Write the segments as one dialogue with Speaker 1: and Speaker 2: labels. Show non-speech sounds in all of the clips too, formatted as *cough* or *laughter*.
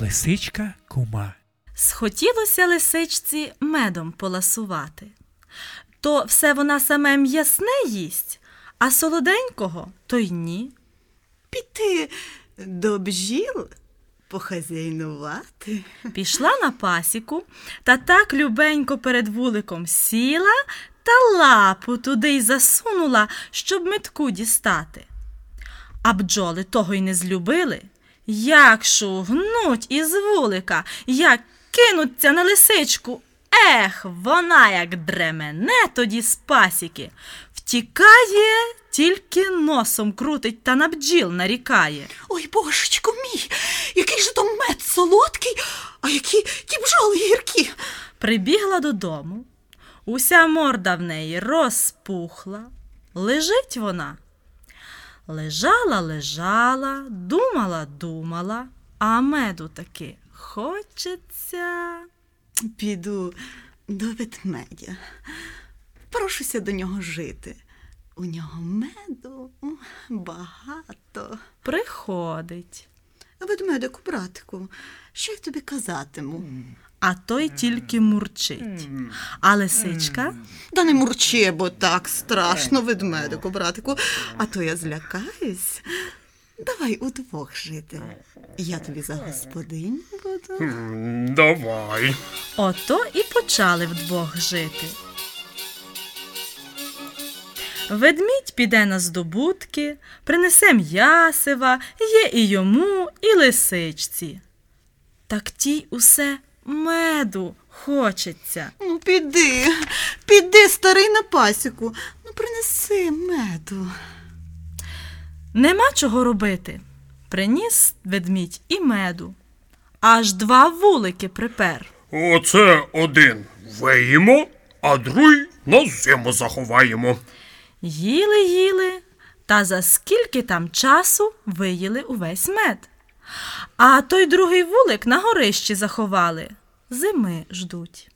Speaker 1: лисичка кума.
Speaker 2: Схотілося лисичці медом поласувати. То все вона саме м'ясне їсть, а солоденького то й ні.
Speaker 3: Піти до бджіл, похазяйнувати.
Speaker 2: Пішла на пасіку та так любенько перед вуликом сіла та лапу туди й засунула, щоб метку дістати. А бджоли того й не злюбили. Як шугнуть із вулика, як кинуться на лисичку. Ех, вона як дремене тоді з пасіки. Втікає, тільки носом крутить та на бджіл нарікає.
Speaker 3: Ой, божечко мій, який же то мед солодкий, а які ті бджоли гіркі.
Speaker 2: Прибігла додому, уся морда в неї розпухла. Лежить вона. Лежала, лежала, думала, думала, а меду таки хочеться.
Speaker 3: Піду до ведмедя. Прошуся до нього жити. У нього меду багато.
Speaker 2: Приходить.
Speaker 3: Ведмедику, братику, що я тобі казатиму?
Speaker 2: А той тільки мурчить. А лисичка
Speaker 3: Да не мурчи, бо так страшно, ведмедику, братику, а то я злякаюсь. Давай удвох жити. Я тобі за господиню буду.
Speaker 4: Давай.
Speaker 2: ото і почали вдвох жити. Ведмідь піде на здобутки, принесе м'ясива, є і йому, і лисичці. Так тій усе меду хочеться.
Speaker 3: Ну, піди, піди, старий на пасіку. Ну, принеси меду.
Speaker 2: Нема чого робити. Приніс ведмідь і меду. Аж два вулики припер.
Speaker 4: Оце один виїмо, а другий на зиму заховаємо.
Speaker 2: Їли, їли, та за скільки там часу виїли увесь мед. А той другий вулик на горищі заховали. Зими ждуть.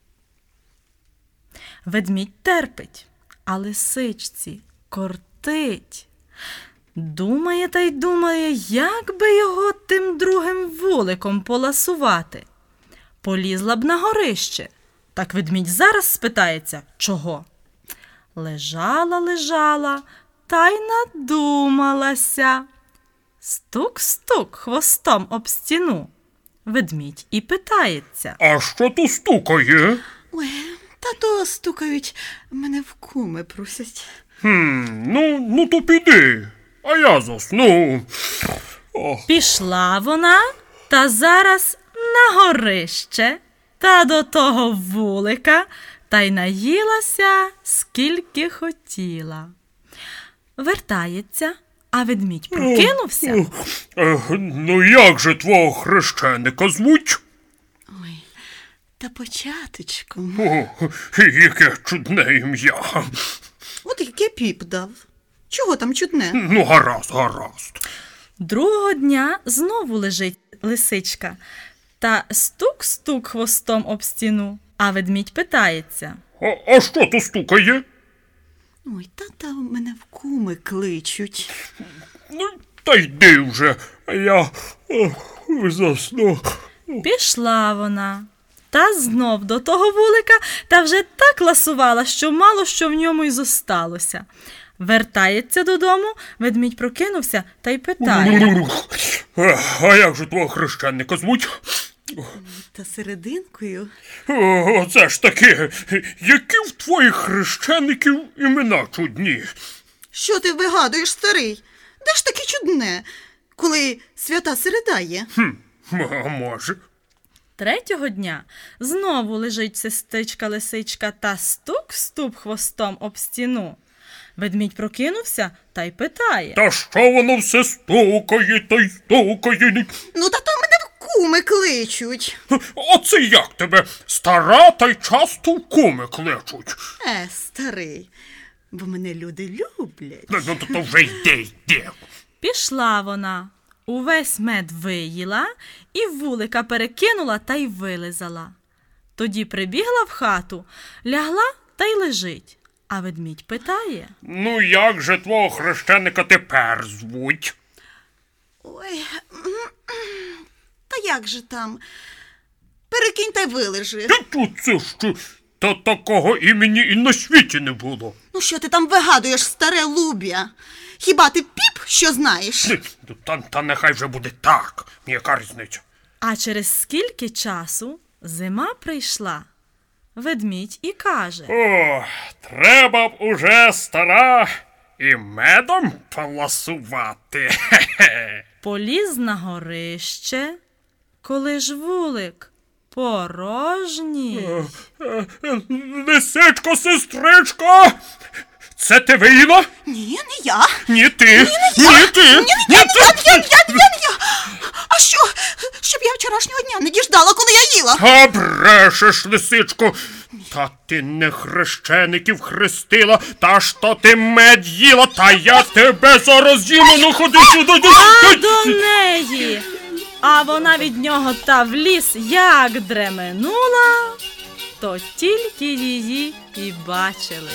Speaker 2: Ведмідь терпить, а лисичці кортить. Думає та й думає, як би його тим другим вуликом поласувати. Полізла б на горище. Так ведмідь зараз спитається, чого. Лежала, лежала та й надумалася. Стук-стук хвостом об стіну. Ведмідь і питається.
Speaker 4: А що то стукає?
Speaker 3: Ой, та то стукають, мене в куми просять.
Speaker 4: Хм, ну, ну то піди, а я засну. Ох,
Speaker 2: Пішла вона та зараз на горище та до того вулика та й наїлася, скільки хотіла. Вертається, а ведмідь прокинувся.
Speaker 4: ну як же твого хрещеника звуть?
Speaker 3: Ой, та початочком.
Speaker 4: О, яке чудне ім'я.
Speaker 3: От яке піп дав. Чого там чудне?
Speaker 4: Ну, гаразд, гаразд.
Speaker 2: Другого дня знову лежить лисичка та стук-стук хвостом об стіну. А ведмідь питається.
Speaker 4: А, а що то стукає?
Speaker 3: Ой, тата мене в куми кличуть.
Speaker 4: Ну, та йди вже, а я ох, засну.
Speaker 2: Пішла вона. Та знов до того вулика та вже так ласувала, що мало що в ньому й зосталося. Вертається додому, ведмідь прокинувся та й питає.
Speaker 4: А як же твого хрещеника звуть?
Speaker 3: Та серединкою.
Speaker 4: О, Оце ж таки, які в твоїх хрещеників імена чудні.
Speaker 3: Що ти вигадуєш, старий? Де ж таке чудне, коли свята середа є?
Speaker 4: Хм, а може.
Speaker 2: Третього дня знову лежить сестричка лисичка та стук-ступ хвостом об стіну. Ведмідь прокинувся та й питає.
Speaker 4: Та що воно все стукає та й стукає?
Speaker 3: Ну, та то куми кличуть.
Speaker 4: Оце як тебе стара та й часто в куми кличуть.
Speaker 3: Е, старий, бо мене люди люблять.
Speaker 4: Ну, ну, то, то вже йди, йди.
Speaker 2: Пішла вона, увесь мед виїла і вулика перекинула та й вилизала. Тоді прибігла в хату, лягла та й лежить. А ведмідь питає.
Speaker 4: Ну як же твого хрещеника тепер звуть?
Speaker 3: Ой, м-м, як же там? Перекинь та й вилежи.
Speaker 4: Та тут це що? Та такого імені і на світі не було.
Speaker 3: Ну що ти там вигадуєш, старе луб'я? Хіба ти піп, що знаєш?
Speaker 4: Та, та нехай вже буде так. Яка різниця?
Speaker 2: А через скільки часу зима прийшла? Ведмідь і каже.
Speaker 4: О, треба б уже стара і медом поласувати. Хе-хе. *laughs*
Speaker 2: Поліз на горище, коли ж вулик порожній.
Speaker 4: Е, е, Лисичко, сестричко! Це ти виїла?
Speaker 3: Ні, не я.
Speaker 4: Ні ти. Ні ти. Ні ти.
Speaker 3: Я, я, я, я. А що? Щоб я вчорашнього дня не діждала, коли я їла.
Speaker 4: Та брешеш, лисичко. Та ти не хрещеників хрестила, та ж то ти мед їла, та я тебе зараз їм, ну ходи сюди.
Speaker 2: А до неї. А вона від нього та в ліс як дременула, то тільки її і бачили.